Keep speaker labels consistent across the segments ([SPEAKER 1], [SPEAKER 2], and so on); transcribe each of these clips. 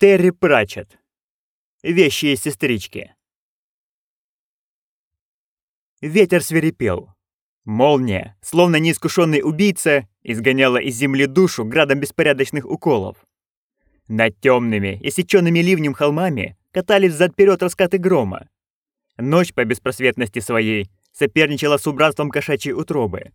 [SPEAKER 1] Терри Пратчетт. Вещи и сестрички. Ветер свирепел. Молния, словно неискушенный убийца, изгоняла из земли душу градом беспорядочных уколов. Над темными и сеченными ливнем холмами катались взад-вперед раскаты грома. Ночь по беспросветности своей соперничала с убранством кошачьей утробы.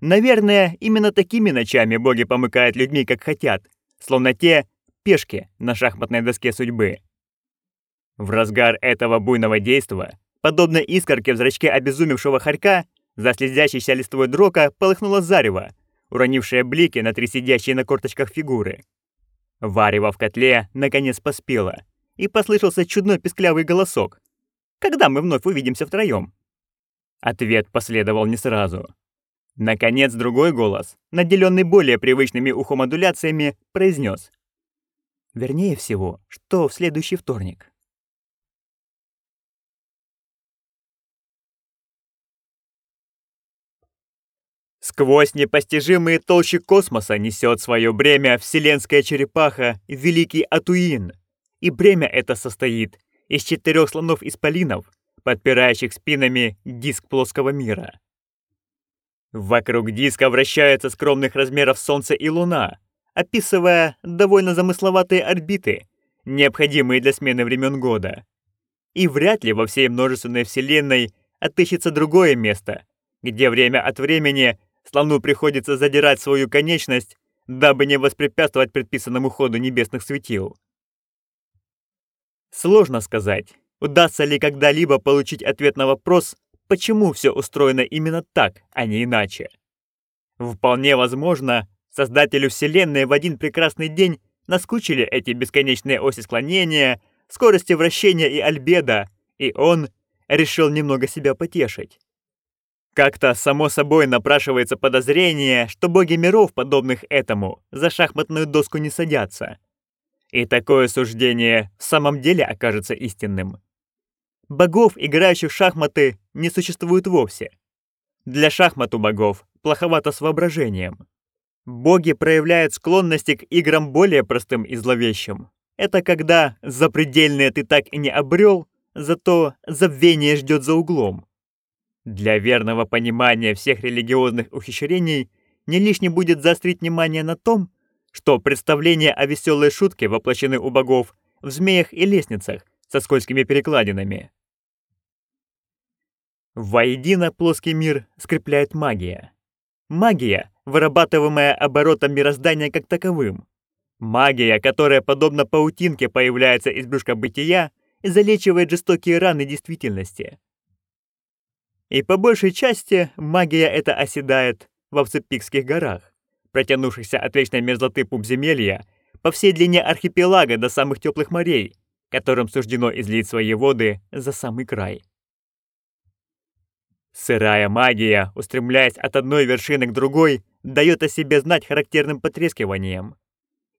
[SPEAKER 1] Наверное, именно такими ночами боги помыкают людьми, как хотят, словно те пешки на шахматной доске судьбы. В разгар этого буйного действа, подобно искорке в зрачке обезумевшего хорька, за слезящейся листвой дрока полыхнуло зарево, уронившее блики на три сидящие на корточках фигуры. Варево в котле наконец поспело, и послышался чудной песклявый голосок. «Когда мы вновь увидимся втроём?» Ответ последовал не сразу. Наконец другой голос, наделенный более привычными ухомодуляциями, произнес: Вернее всего, что в следующий вторник. Сквозь непостижимые толщи космоса несет свое бремя вселенская черепаха Великий Атуин. И бремя это состоит из четырех слонов-исполинов, подпирающих спинами диск плоского мира. Вокруг диска вращаются скромных размеров Солнце и Луна, описывая довольно замысловатые орбиты, необходимые для смены времен года. И вряд ли во всей множественной вселенной отыщется другое место, где время от времени слону приходится задирать свою конечность, дабы не воспрепятствовать предписанному ходу небесных светил. Сложно сказать, удастся ли когда-либо получить ответ на вопрос, почему все устроено именно так, а не иначе. Вполне возможно, Создателю Вселенной в один прекрасный день наскучили эти бесконечные оси склонения, скорости вращения и альбедо, и он решил немного себя потешить. Как-то само собой напрашивается подозрение, что боги миров, подобных этому, за шахматную доску не садятся. И такое суждение в самом деле окажется истинным. Богов, играющих в шахматы, не существует вовсе. Для шахмат у богов плоховато с воображением. Боги проявляют склонности к играм более простым и зловещим. Это когда запредельное ты так и не обрел, зато забвение ждет за углом. Для верного понимания всех религиозных ухищрений не лишне будет заострить внимание на том, что представления о веселой шутке воплощены у богов в змеях и лестницах со скользкими перекладинами. Воедино плоский мир скрепляет магия. Магия, вырабатываемая оборотом мироздания как таковым. Магия, которая, подобно паутинке, появляется из брюшка бытия и залечивает жестокие раны действительности. И по большей части магия эта оседает в Авцепикских горах, протянувшихся от вечной мерзлоты пупземелья по всей длине архипелага до самых теплых морей, которым суждено излить свои воды за самый край. Сырая магия, устремляясь от одной вершины к другой, дает о себе знать характерным потрескиванием.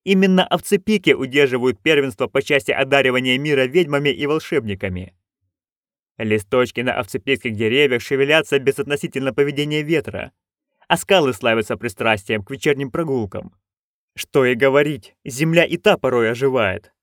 [SPEAKER 1] Именно овцепики удерживают первенство по части одаривания мира ведьмами и волшебниками. Листочки на овцепикских деревьях шевелятся безотносительно поведения ветра, а скалы славятся пристрастием к вечерним прогулкам. Что и говорить, земля и та порой оживает.